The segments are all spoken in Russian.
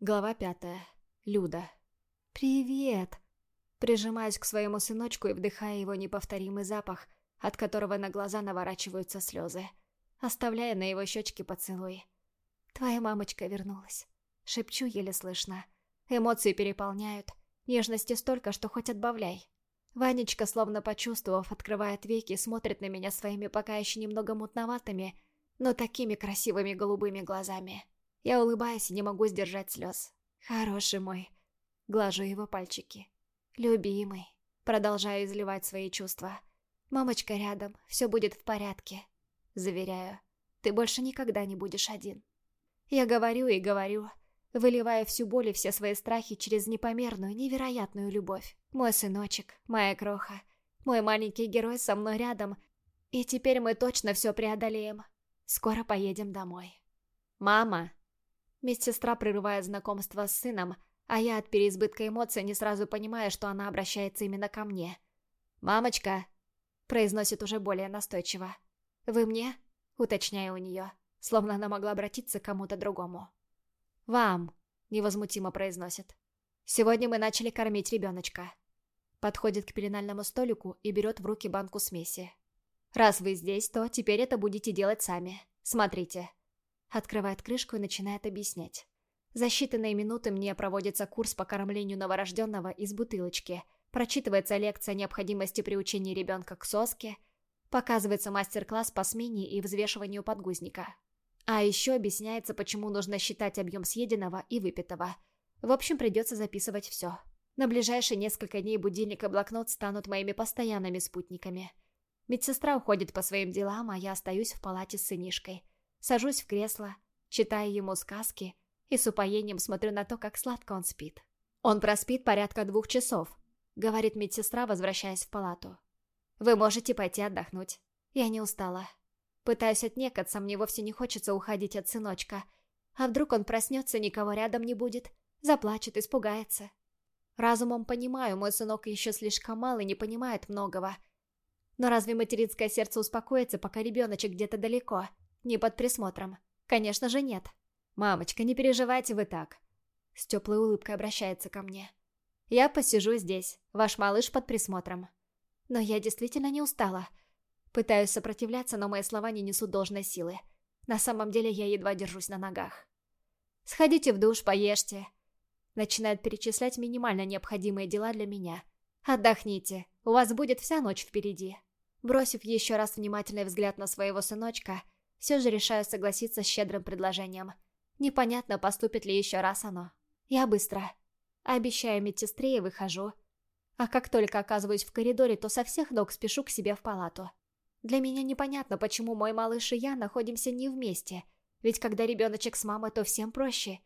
Глава пятая. Люда. «Привет!» Прижимаюсь к своему сыночку и вдыхая его неповторимый запах, от которого на глаза наворачиваются слезы, оставляя на его щечке поцелуй. «Твоя мамочка вернулась». Шепчу еле слышно. Эмоции переполняют. Нежности столько, что хоть отбавляй. Ванечка, словно почувствовав, открывает веки и смотрит на меня своими пока еще немного мутноватыми, но такими красивыми голубыми глазами. Я улыбаюсь и не могу сдержать слез. Хороший мой. Глажу его пальчики. Любимый. Продолжаю изливать свои чувства. Мамочка рядом, все будет в порядке. Заверяю, ты больше никогда не будешь один. Я говорю и говорю, выливая всю боль и все свои страхи через непомерную, невероятную любовь. Мой сыночек, моя кроха, мой маленький герой со мной рядом, и теперь мы точно все преодолеем. Скоро поедем домой. «Мама!» Медсестра прерывает знакомство с сыном, а я от переизбытка эмоций не сразу понимаю, что она обращается именно ко мне. «Мамочка!» — произносит уже более настойчиво. «Вы мне?» — уточняю у нее, словно она могла обратиться к кому-то другому. «Вам!» — невозмутимо произносит. «Сегодня мы начали кормить ребеночка». Подходит к пеленальному столику и берет в руки банку смеси. «Раз вы здесь, то теперь это будете делать сами. Смотрите». Открывает крышку и начинает объяснять. За считанные минуты мне проводится курс по кормлению новорожденного из бутылочки, прочитывается лекция о необходимости приучения ребенка к соске, показывается мастер-класс по смене и взвешиванию подгузника. А еще объясняется, почему нужно считать объем съеденного и выпитого. В общем, придется записывать все. На ближайшие несколько дней будильник и блокнот станут моими постоянными спутниками. Медсестра уходит по своим делам, а я остаюсь в палате с сынишкой – Сажусь в кресло, читаю ему сказки и с упоением смотрю на то, как сладко он спит. «Он проспит порядка двух часов», — говорит медсестра, возвращаясь в палату. «Вы можете пойти отдохнуть. Я не устала. Пытаюсь отнекаться, мне вовсе не хочется уходить от сыночка. А вдруг он проснется, никого рядом не будет, заплачет, испугается. Разумом понимаю, мой сынок еще слишком мал и не понимает многого. Но разве материнское сердце успокоится, пока ребеночек где-то далеко?» Не под присмотром. Конечно же нет. «Мамочка, не переживайте вы так». С теплой улыбкой обращается ко мне. «Я посижу здесь. Ваш малыш под присмотром». Но я действительно не устала. Пытаюсь сопротивляться, но мои слова не несут должной силы. На самом деле я едва держусь на ногах. «Сходите в душ, поешьте». Начинает перечислять минимально необходимые дела для меня. «Отдохните. У вас будет вся ночь впереди». Бросив еще раз внимательный взгляд на своего сыночка, все же решаю согласиться с щедрым предложением. Непонятно, поступит ли еще раз оно. Я быстро. Обещаю медсестре и выхожу. А как только оказываюсь в коридоре, то со всех ног спешу к себе в палату. Для меня непонятно, почему мой малыш и я находимся не вместе. Ведь когда ребеночек с мамой, то всем проще.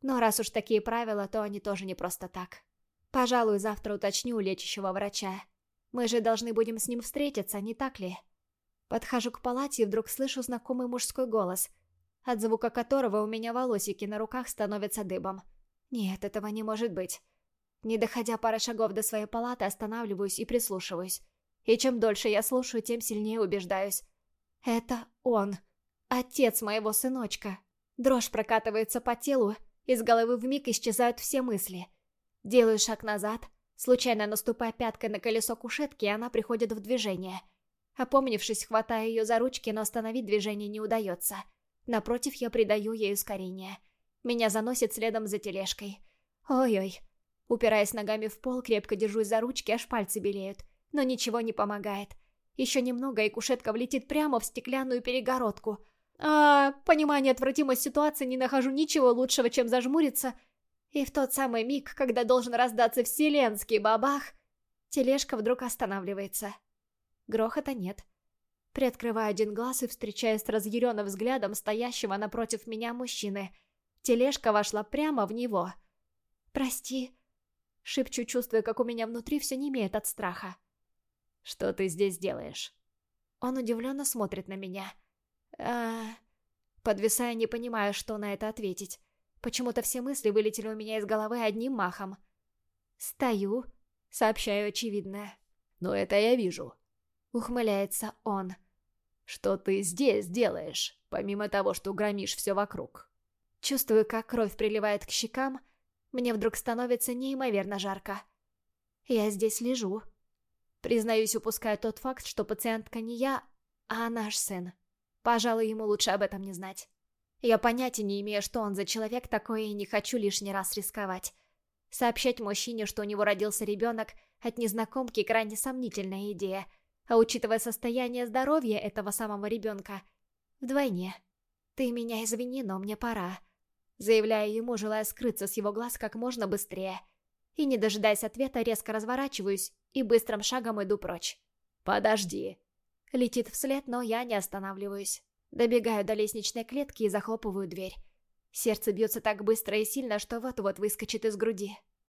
Но раз уж такие правила, то они тоже не просто так. Пожалуй, завтра уточню у лечащего врача. Мы же должны будем с ним встретиться, не так ли? Подхожу к палате и вдруг слышу знакомый мужской голос, от звука которого у меня волосики на руках становятся дыбом. Нет, этого не может быть. Не доходя пары шагов до своей палаты, останавливаюсь и прислушиваюсь. И чем дольше я слушаю, тем сильнее убеждаюсь. Это он. Отец моего сыночка. Дрожь прокатывается по телу, из головы вмиг исчезают все мысли. Делаю шаг назад, случайно наступая пяткой на колесо кушетки, и она приходит в движение — Опомнившись, хватаю ее за ручки, но остановить движение не удается. Напротив, я придаю ей ускорение. Меня заносит следом за тележкой. Ой-ой. Упираясь ногами в пол, крепко держусь за ручки, аж пальцы белеют. Но ничего не помогает. Еще немного, и кушетка влетит прямо в стеклянную перегородку. А, понимание отвратимой ситуации не нахожу ничего лучшего, чем зажмуриться. И в тот самый миг, когда должен раздаться вселенский бабах, тележка вдруг останавливается. Грохота нет. Приоткрываю один глаз и встречаюсь с разъяренным взглядом стоящего напротив меня мужчины. Тележка вошла прямо в него. «Прости», — шепчу, чувствуя, как у меня внутри все не имеет от страха. «Что ты здесь делаешь?» Он удивленно смотрит на меня. а Подвисая, не понимая, что на это ответить. Почему-то все мысли вылетели у меня из головы одним махом. «Стою», — сообщаю очевидное. «Но это я вижу», Ухмыляется он. «Что ты здесь делаешь, помимо того, что громишь все вокруг?» Чувствую, как кровь приливает к щекам, мне вдруг становится неимоверно жарко. Я здесь лежу. Признаюсь, упускаю тот факт, что пациентка не я, а наш сын. Пожалуй, ему лучше об этом не знать. Я понятия не имею, что он за человек такой, и не хочу лишний раз рисковать. Сообщать мужчине, что у него родился ребенок, от незнакомки крайне сомнительная идея, а учитывая состояние здоровья этого самого ребенка, вдвойне. «Ты меня извини, но мне пора», заявляю ему, желая скрыться с его глаз как можно быстрее. И, не дожидаясь ответа, резко разворачиваюсь и быстрым шагом иду прочь. «Подожди!» Летит вслед, но я не останавливаюсь. Добегаю до лестничной клетки и захлопываю дверь. Сердце бьется так быстро и сильно, что вот-вот выскочит из груди.